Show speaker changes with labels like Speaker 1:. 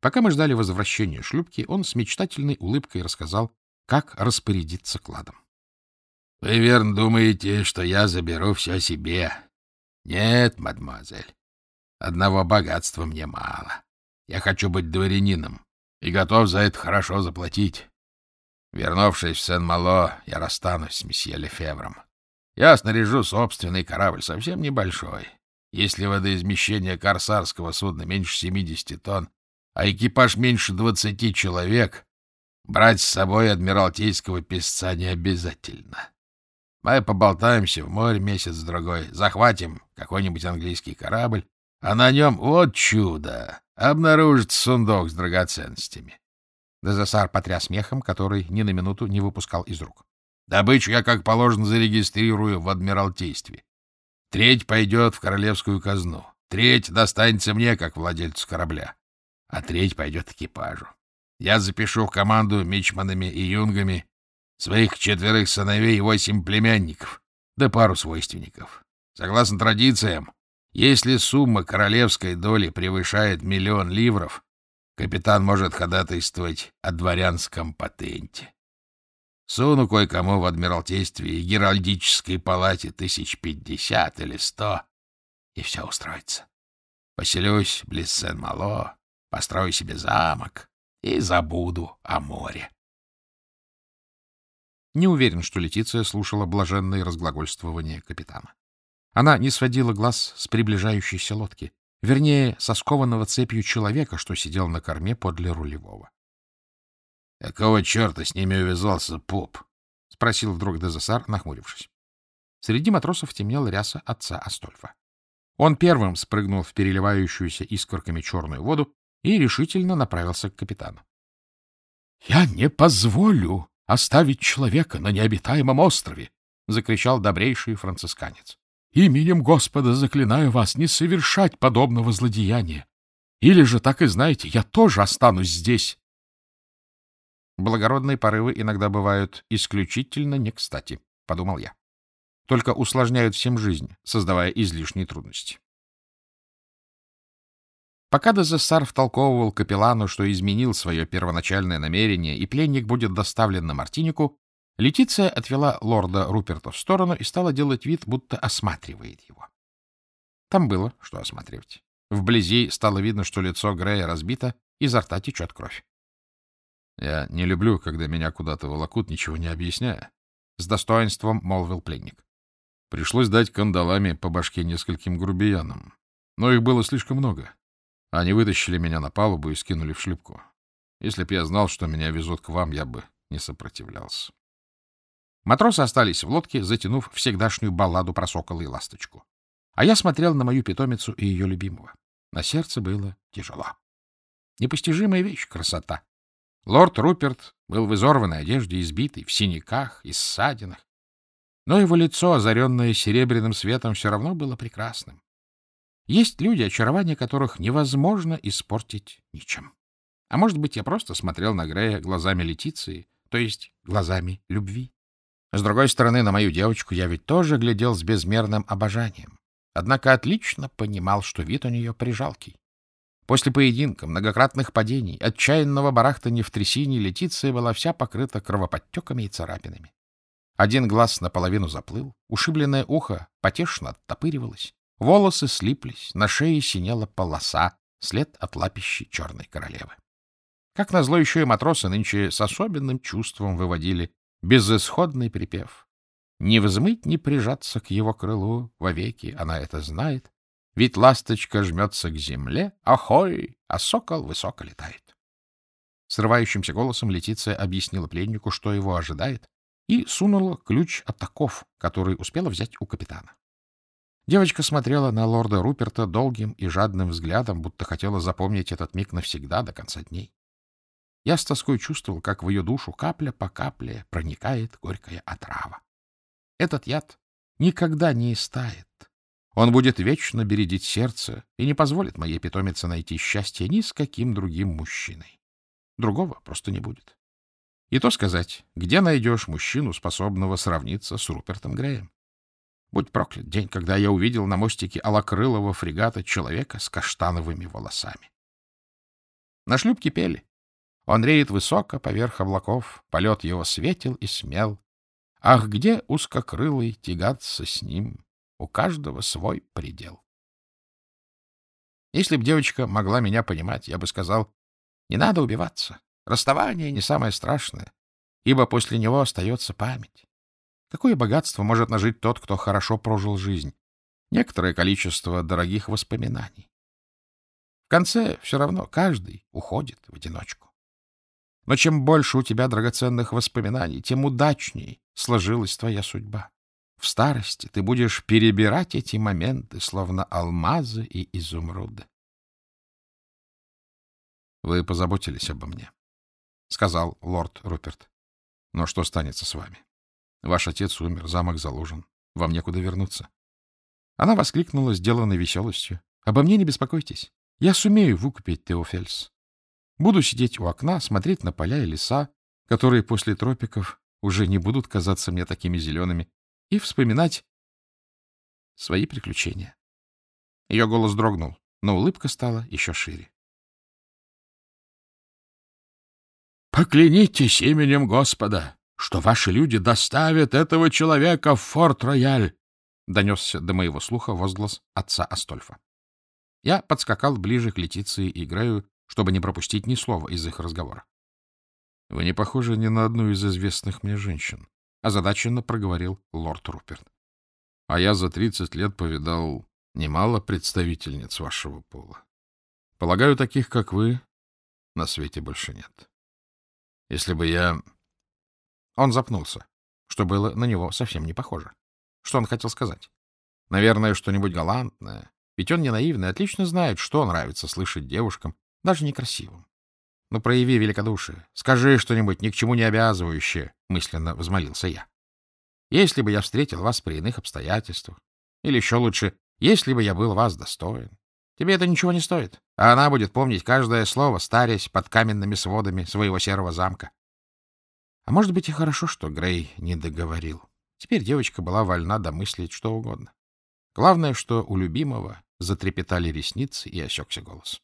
Speaker 1: Пока мы ждали возвращения шлюпки, он с мечтательной улыбкой рассказал, как распорядиться кладом.
Speaker 2: — Вы верно думаете, что я заберу все себе? Нет, мадемуазель, одного богатства мне мало. Я хочу быть дворянином и готов за это хорошо заплатить. Вернувшись в Сен-Мало, я расстанусь с месье Лефевром. Я снаряжу собственный корабль, совсем небольшой. Если водоизмещение корсарского судна меньше 70 тонн, а экипаж меньше 20 человек, брать с собой адмиралтейского песца не обязательно. Мы поболтаемся в море месяц-другой, захватим какой-нибудь английский корабль, а на нем, вот чудо, обнаружится сундук с драгоценностями.
Speaker 1: Дезессар потряс мехом, который ни на минуту не выпускал из рук.
Speaker 2: Добычу я, как положено, зарегистрирую в Адмиралтействе. Треть пойдет в королевскую казну, треть достанется мне, как владельцу корабля, а треть пойдет экипажу. Я запишу в команду мичманами и юнгами своих четверых сыновей и восемь племянников, да пару свойственников. Согласно традициям, если сумма королевской доли превышает миллион ливров, капитан может ходатайствовать о дворянском патенте. Суну кое-кому в Адмиралтействе и Геральдической палате тысяч пятьдесят или сто, и все устроится. Поселюсь близ Сен-Мало, построю себе замок и забуду о море.
Speaker 1: Не уверен, что Летиция слушала блаженные разглагольствования капитана. Она не сводила глаз с приближающейся лодки, вернее, со скованного цепью человека, что сидел на корме подле рулевого.
Speaker 2: — Какого черта с ними увязался поп?
Speaker 1: — спросил вдруг Дезасар, нахмурившись. Среди матросов темнела ряса отца Астольфа. Он первым спрыгнул в переливающуюся искорками черную воду и решительно направился к капитану. — Я не позволю оставить человека на необитаемом острове! — закричал добрейший францисканец. Именем Господа заклинаю вас не совершать подобного злодеяния. Или же, так и знаете, я тоже останусь здесь. Благородные порывы иногда бывают исключительно не кстати, — подумал я. Только усложняют всем жизнь, создавая излишние трудности. Пока Дезессар втолковывал капеллану, что изменил свое первоначальное намерение, и пленник будет доставлен на Мартинику, Летиция отвела лорда Руперта в сторону и стала делать вид, будто осматривает его. Там было что осматривать. Вблизи стало видно, что лицо Грея разбито, изо рта течет кровь.
Speaker 2: — Я не люблю, когда меня куда-то волокут, ничего не объясняя, —
Speaker 1: с достоинством молвил пленник.
Speaker 2: Пришлось дать кандалами по башке нескольким грубиянам. Но их было слишком много. Они вытащили меня на палубу и скинули в шлюпку. Если б я знал, что меня везут к вам, я бы не сопротивлялся.
Speaker 1: Матросы остались в лодке, затянув всегдашнюю балладу про сокола и ласточку. А я смотрел на мою питомицу и ее любимого. На сердце было тяжело. Непостижимая вещь — красота. Лорд Руперт был в изорванной одежде, избитый, в синяках и ссадинах. Но его лицо, озаренное серебряным светом, все равно было прекрасным. Есть люди, очарование которых невозможно испортить ничем. А может быть, я просто смотрел на Грея глазами Летиции, то есть глазами любви. С другой стороны, на мою девочку я ведь тоже глядел с безмерным обожанием. Однако отлично понимал, что вид у нее прижалкий. После поединка, многократных падений, отчаянного барахтания в трясине Летиция была вся покрыта кровоподтеками и царапинами. Один глаз наполовину заплыл, ушибленное ухо потешно оттопыривалось, волосы слиплись, на шее синела полоса, след от лапищи черной королевы. Как назло, еще и матросы нынче с особенным чувством выводили безысходный припев. Не взмыть, не прижаться к его крылу вовеки, она это знает. Ведь ласточка жмется к земле, ахой, а сокол высоко летает. Срывающимся голосом Летиция объяснила пленнику, что его ожидает, и сунула ключ от оков, который успела взять у капитана. Девочка смотрела на лорда Руперта долгим и жадным взглядом, будто хотела запомнить этот миг навсегда до конца дней. Я с тоской чувствовал, как в ее душу капля по капле проникает горькая отрава. Этот яд никогда не истает. Он будет вечно бередить сердце и не позволит моей питомице найти счастье ни с каким другим мужчиной. Другого просто не будет. И то сказать, где найдешь мужчину, способного сравниться с Рупертом Греем? Будь проклят день, когда я увидел на мостике алакрылого фрегата человека с каштановыми волосами. На шлюпке пели. Он реет высоко поверх облаков, полет его светел и смел. Ах, где узкокрылый тягаться с ним? У каждого свой предел. Если б девочка могла меня понимать, я бы сказал, не надо убиваться. Расставание не самое страшное, ибо после него остается память. Какое богатство может нажить тот, кто хорошо прожил жизнь? Некоторое количество дорогих воспоминаний. В конце все равно каждый уходит в одиночку. Но чем больше у тебя драгоценных воспоминаний, тем удачней сложилась твоя судьба. В старости ты будешь перебирать эти моменты, словно алмазы и изумруды. — Вы позаботились обо мне, — сказал лорд Руперт. — Но что станется с вами? Ваш отец умер, замок заложен. Вам некуда вернуться. Она воскликнула, сделанной веселостью. — Обо мне не беспокойтесь. Я сумею выкупить Теофельс. Буду сидеть у окна, смотреть на поля и леса, которые после тропиков уже не будут казаться мне такими зелеными, и вспоминать свои приключения. Ее голос дрогнул, но улыбка стала еще шире. «Поклянитесь именем Господа, что ваши люди доставят этого человека в Форт-Рояль!» — донесся до моего слуха возглас отца Астольфа. Я подскакал ближе к Летиции и Грею, чтобы не пропустить ни слова из их разговора. — Вы не похожи ни на одну из известных мне женщин, — озадаченно проговорил лорд Руперт. — А я за тридцать лет повидал немало представительниц вашего пола. Полагаю, таких, как вы, на свете больше нет. Если бы я... Он запнулся, что было на него совсем не похоже. Что он хотел сказать? Наверное, что-нибудь галантное, ведь он не наивный, отлично знает, что нравится слышать девушкам, даже некрасивым. Ну, прояви великодушие. Скажи что-нибудь ни к чему не обязывающее, — мысленно взмолился я. Если бы я встретил вас при иных обстоятельствах, или еще лучше, если бы я был вас достоин, тебе это ничего не стоит, а она будет помнить каждое слово, старясь под каменными сводами своего серого замка. А может быть и хорошо, что Грей не договорил. Теперь девочка была вольна домыслить что угодно. Главное, что у любимого затрепетали ресницы и осекся голос.